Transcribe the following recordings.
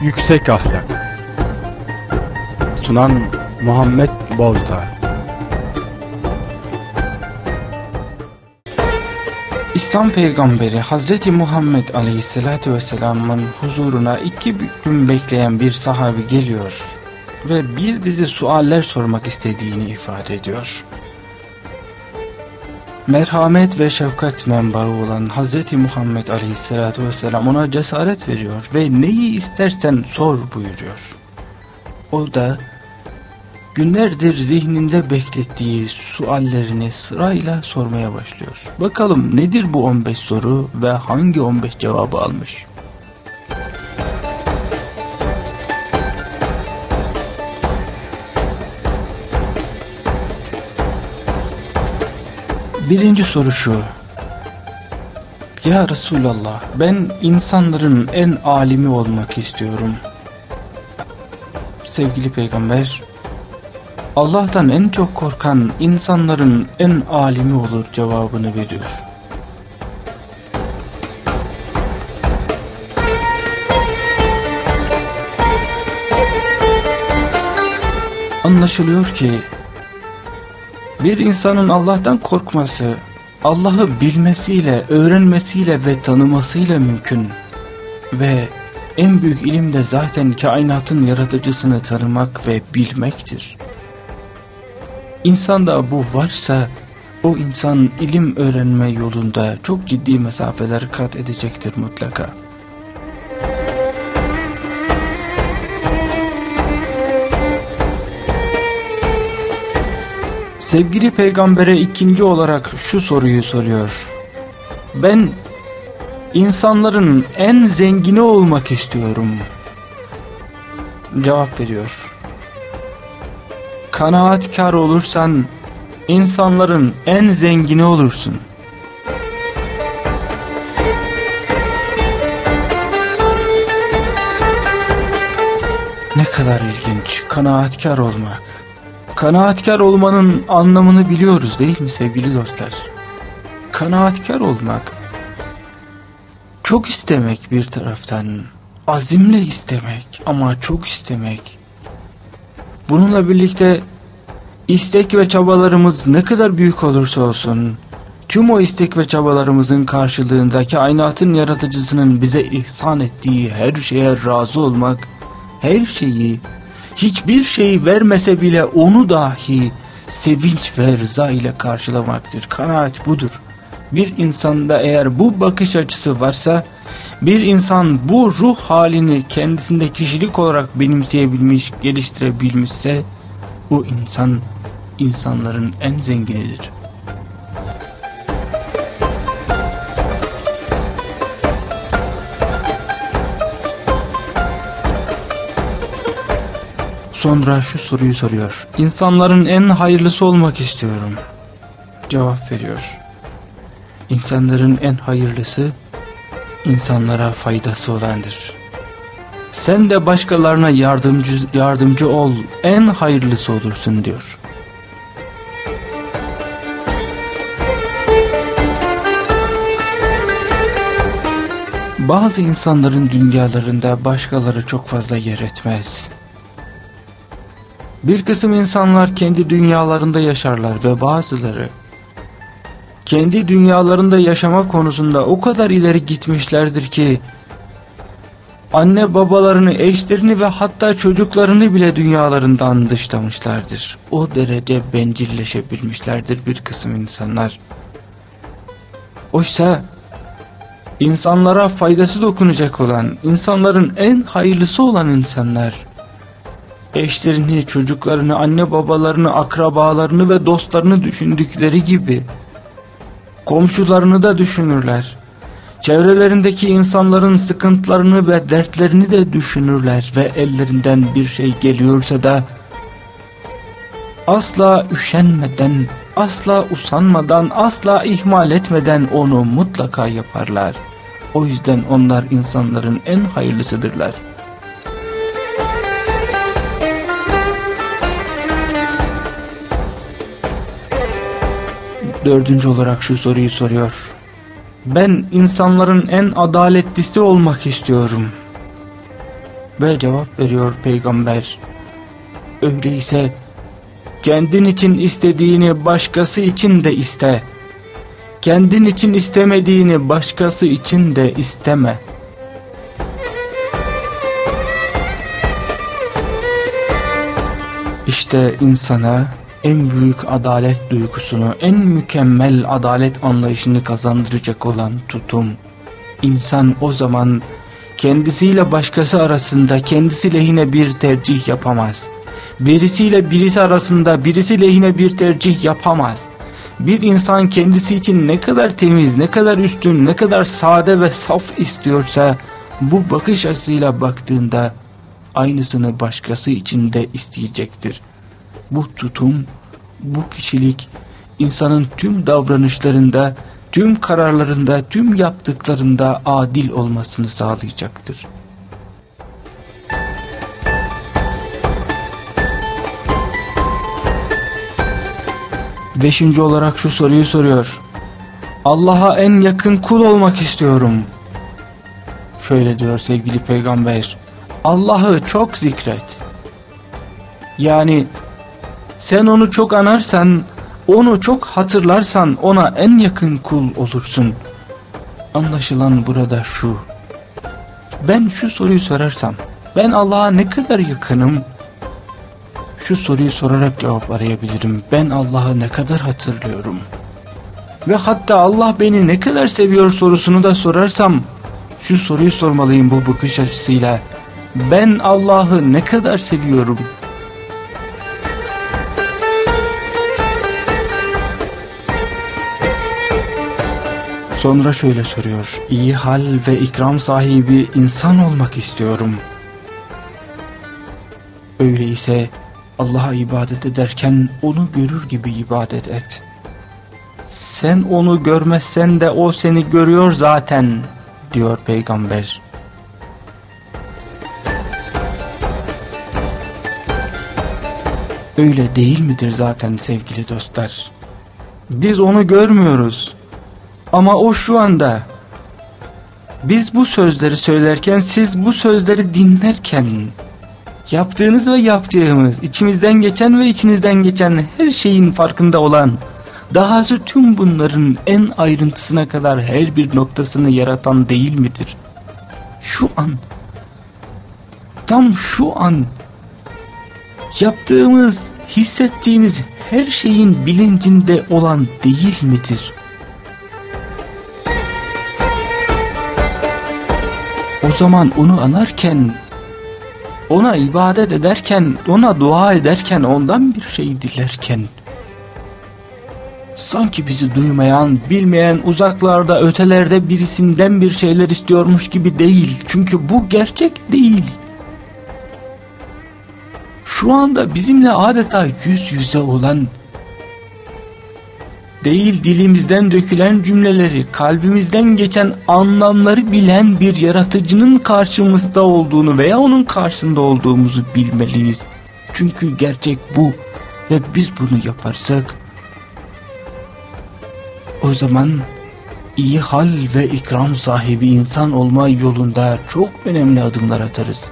Yüksek Ahlak Sunan Muhammed Bozdağ İslam peygamberi Hazreti Muhammed Aleyhisselatü Vesselam'ın huzuruna iki gün bekleyen bir sahabi geliyor ve bir dizi sualler sormak istediğini ifade ediyor. Merhamet ve şefkat menbaı olan Hz. Muhammed Aleyhisselatü Vesselam ona cesaret veriyor ve neyi istersen sor buyuruyor. O da günlerdir zihninde beklettiği suallerini sırayla sormaya başlıyor. Bakalım nedir bu 15 soru ve hangi 15 cevabı almış? Birinci soru şu. Ya Resulallah ben insanların en alimi olmak istiyorum. Sevgili peygamber Allah'tan en çok korkan insanların en alimi olur cevabını veriyor. Anlaşılıyor ki bir insanın Allah'tan korkması, Allah'ı bilmesiyle, öğrenmesiyle ve tanımasıyla mümkün. Ve en büyük ilim de zaten kainatın yaratıcısını tanımak ve bilmektir. İnsanda bu varsa, o insan ilim öğrenme yolunda çok ciddi mesafeler kat edecektir mutlaka. Sevgili peygambere ikinci olarak şu soruyu soruyor. Ben insanların en zengini olmak istiyorum. Cevap veriyor. Kanaatkar olursan insanların en zengini olursun. Ne kadar ilginç kanaatkar olmak. Kanaatkar olmanın anlamını biliyoruz değil mi sevgili dostlar? Kanaatkar olmak, çok istemek bir taraftan, azimle istemek ama çok istemek. Bununla birlikte istek ve çabalarımız ne kadar büyük olursa olsun, tüm o istek ve çabalarımızın karşılığında kainatın yaratıcısının bize ihsan ettiği her şeye razı olmak, her şeyi hiçbir şey vermese bile onu dahi sevinç ve rıza ile karşılamaktır. Kanaat budur. Bir insanda eğer bu bakış açısı varsa, bir insan bu ruh halini kendisinde kişilik olarak benimseyebilmiş, geliştirebilmişse, o insan insanların en zenginidir. Sonra şu soruyu soruyor. İnsanların en hayırlısı olmak istiyorum. Cevap veriyor. İnsanların en hayırlısı insanlara faydası olandır. Sen de başkalarına yardımcı, yardımcı ol, en hayırlısı olursun diyor. Bazı insanların dünyalarında başkaları çok fazla yer etmez. Bir kısım insanlar kendi dünyalarında yaşarlar ve bazıları kendi dünyalarında yaşama konusunda o kadar ileri gitmişlerdir ki anne babalarını, eşlerini ve hatta çocuklarını bile dünyalarından dışlamışlardır. O derece bencilleşebilmişlerdir bir kısım insanlar. Oysa insanlara faydası dokunacak olan, insanların en hayırlısı olan insanlar eşlerini, çocuklarını, anne babalarını, akrabalarını ve dostlarını düşündükleri gibi komşularını da düşünürler. Çevrelerindeki insanların sıkıntılarını ve dertlerini de düşünürler ve ellerinden bir şey geliyorsa da asla üşenmeden, asla usanmadan, asla ihmal etmeden onu mutlaka yaparlar. O yüzden onlar insanların en hayırlısıdırlar. Dördüncü olarak şu soruyu soruyor. Ben insanların en adaletlisi olmak istiyorum. Ve cevap veriyor peygamber. Öyleyse kendin için istediğini başkası için de iste. Kendin için istemediğini başkası için de isteme. İşte insana en büyük adalet duygusunu, en mükemmel adalet anlayışını kazandıracak olan tutum. İnsan o zaman kendisiyle başkası arasında kendisi lehine bir tercih yapamaz. Birisiyle birisi arasında birisi lehine bir tercih yapamaz. Bir insan kendisi için ne kadar temiz, ne kadar üstün, ne kadar sade ve saf istiyorsa bu bakış açısıyla baktığında aynısını başkası için de isteyecektir. Bu tutum, bu kişilik insanın tüm davranışlarında, tüm kararlarında, tüm yaptıklarında adil olmasını sağlayacaktır. Beşinci olarak şu soruyu soruyor. Allah'a en yakın kul olmak istiyorum. Şöyle diyor sevgili peygamber. Allah'ı çok zikret. Yani sen onu çok anarsan, onu çok hatırlarsan ona en yakın kul olursun. Anlaşılan burada şu. Ben şu soruyu sorarsam, ben Allah'a ne kadar yakınım? Şu soruyu sorarak cevap arayabilirim. Ben Allah'ı ne kadar hatırlıyorum? Ve hatta Allah beni ne kadar seviyor sorusunu da sorarsam, şu soruyu sormalıyım bu bakış açısıyla. Ben Allah'ı ne kadar seviyorum? Sonra şöyle soruyor. İyi hal ve ikram sahibi insan olmak istiyorum. Öyleyse Allah'a ibadet ederken onu görür gibi ibadet et. Sen onu görmezsen de o seni görüyor zaten diyor peygamber. Öyle değil midir zaten sevgili dostlar? Biz onu görmüyoruz. Ama o şu anda. Biz bu sözleri söylerken siz bu sözleri dinlerken yaptığınız ve yaptığımız içimizden geçen ve içinizden geçen her şeyin farkında olan dahası tüm bunların en ayrıntısına kadar her bir noktasını yaratan değil midir? Şu an tam şu an yaptığımız, hissettiğimiz her şeyin bilincinde olan değil midir? Zaman onu anarken, ona ibadet ederken, ona dua ederken, ondan bir şey dilerken, sanki bizi duymayan, bilmeyen, uzaklarda, ötelerde birisinden bir şeyler istiyormuş gibi değil. Çünkü bu gerçek değil şu anda bizimle adeta yüz yüze olan değil dilimizden dökülen cümleleri, kalbimizden geçen anlamları bilen bir yaratıcının karşımızda olduğunu veya onun karşısında olduğumuzu bilmeliyiz. Çünkü gerçek bu ve biz bunu yaparsak o zaman iyi hal ve ikram sahibi insan olma yolunda çok önemli adımlar atarız.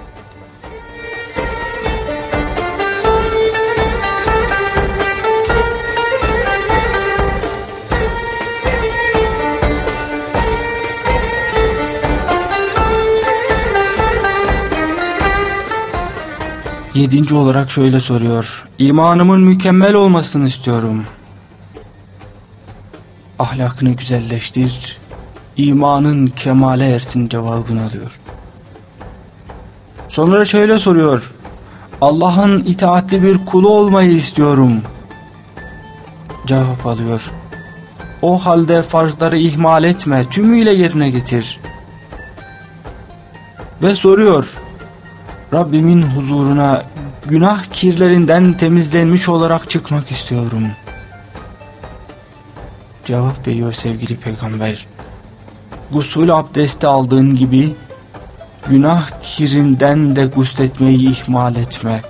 Yedinci olarak şöyle soruyor. İmanımın mükemmel olmasını istiyorum. Ahlakını güzelleştir. İmanın kemale ersin cevabını alıyor. Sonra şöyle soruyor. Allah'ın itaatli bir kulu olmayı istiyorum. Cevap alıyor. O halde farzları ihmal etme, tümüyle yerine getir. Ve soruyor. Rabbimin huzuruna günah kirlerinden temizlenmiş olarak çıkmak istiyorum. Cevap veriyor sevgili peygamber. Gusül abdesti aldığın gibi günah kirinden de gusletmeyi ihmal etme.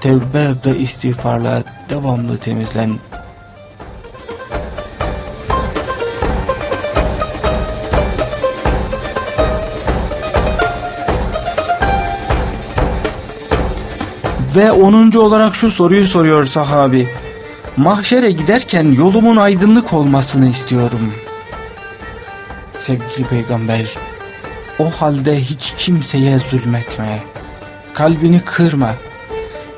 Tevbe ve istiğfarla devamlı temizlen. Ve 10. olarak şu soruyu soruyor sahabi. Mahşere giderken yolumun aydınlık olmasını istiyorum. Sevgili peygamber, o halde hiç kimseye zulmetme. Kalbini kırma.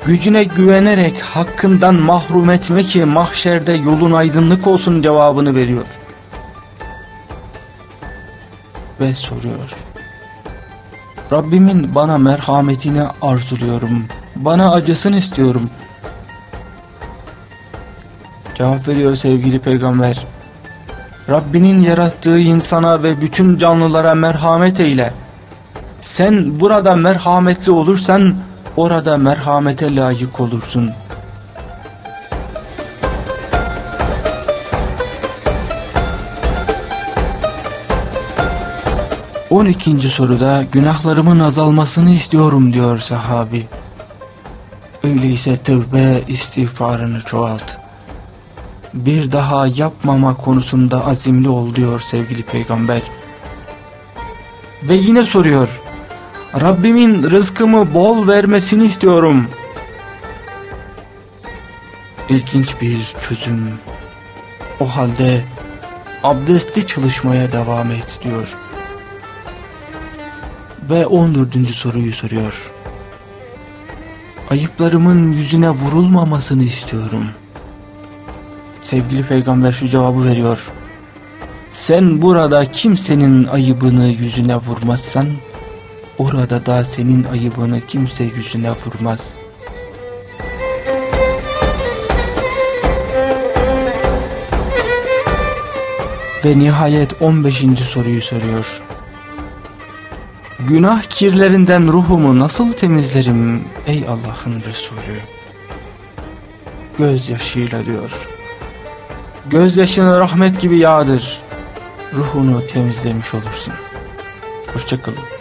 Gücüne güvenerek hakkından mahrum etme ki mahşerde yolun aydınlık olsun cevabını veriyor. Ve soruyor. Rabbimin bana merhametini arzuluyorum. Bana acısını istiyorum. Cevap veriyor sevgili peygamber. Rabbinin yarattığı insana ve bütün canlılara merhamet eyle. Sen burada merhametli olursan orada merhamete layık olursun. On ikinci soruda günahlarımın azalmasını istiyorum diyor sahabi. Öyleyse tövbe istiğfarını çoğalt. Bir daha yapmama konusunda azimli ol diyor sevgili peygamber. Ve yine soruyor. Rabbimin rızkımı bol vermesini istiyorum. İlginç bir çözüm. O halde abdestli çalışmaya devam et diyor. Ve 14. soruyu soruyor. Ayıplarımın yüzüne vurulmamasını istiyorum. Sevgili peygamber şu cevabı veriyor. Sen burada kimsenin ayıbını yüzüne vurmazsan, orada da senin ayıbını kimse yüzüne vurmaz. Ve nihayet 15. soruyu soruyor. Günah kirlerinden ruhumu nasıl temizlerim ey Allah'ın Resulü? Gözyaşıyla diyor. Gözyaşını rahmet gibi yağdır. Ruhunu temizlemiş olursun. Hoşçakalın.